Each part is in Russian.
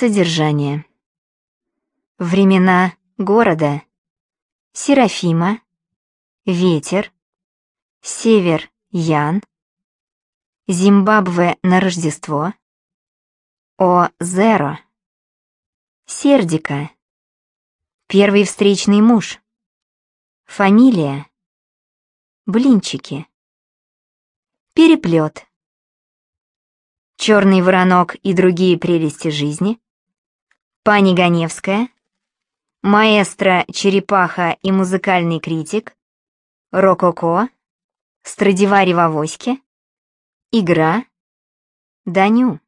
Содержание. Времена города. Серафима. Ветер. Север Ян. Зимбабве на Рождество. О Зеро. Сердика. Первый встречный муж. Фамилия. Блинчики. Переплет. Черный воронок и другие прелести жизни. Пани Ганевская. Маэстро, черепаха и музыкальный критик. Рококо. Страдивари в авоське. Игра. Даню.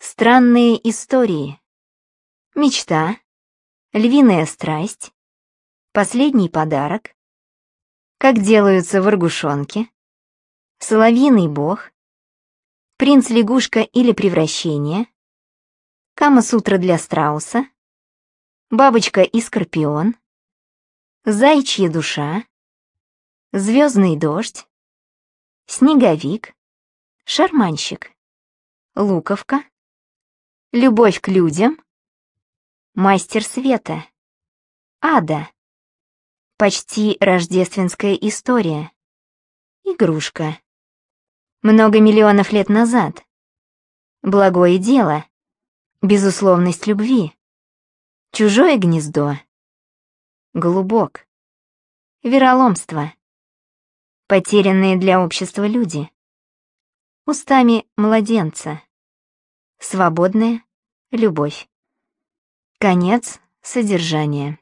Странные истории. Мечта. Львиная страсть. Последний подарок. Как делаются варгушонки. Соловьиный бог. Принц-лягушка или превращение. Кама-сутра для страуса. Бабочка и скорпион. Зайчья душа. Звездный дождь. Снеговик. Шарманщик. Луковка. Любовь к людям. Мастер света. Ада. Почти рождественская история. Игрушка. Много миллионов лет назад. Благое дело. Безусловность любви. Чужое гнездо. Голубок. Вероломство. Потерянные для общества люди. Устами младенца. Свободная любовь. Конец содержания.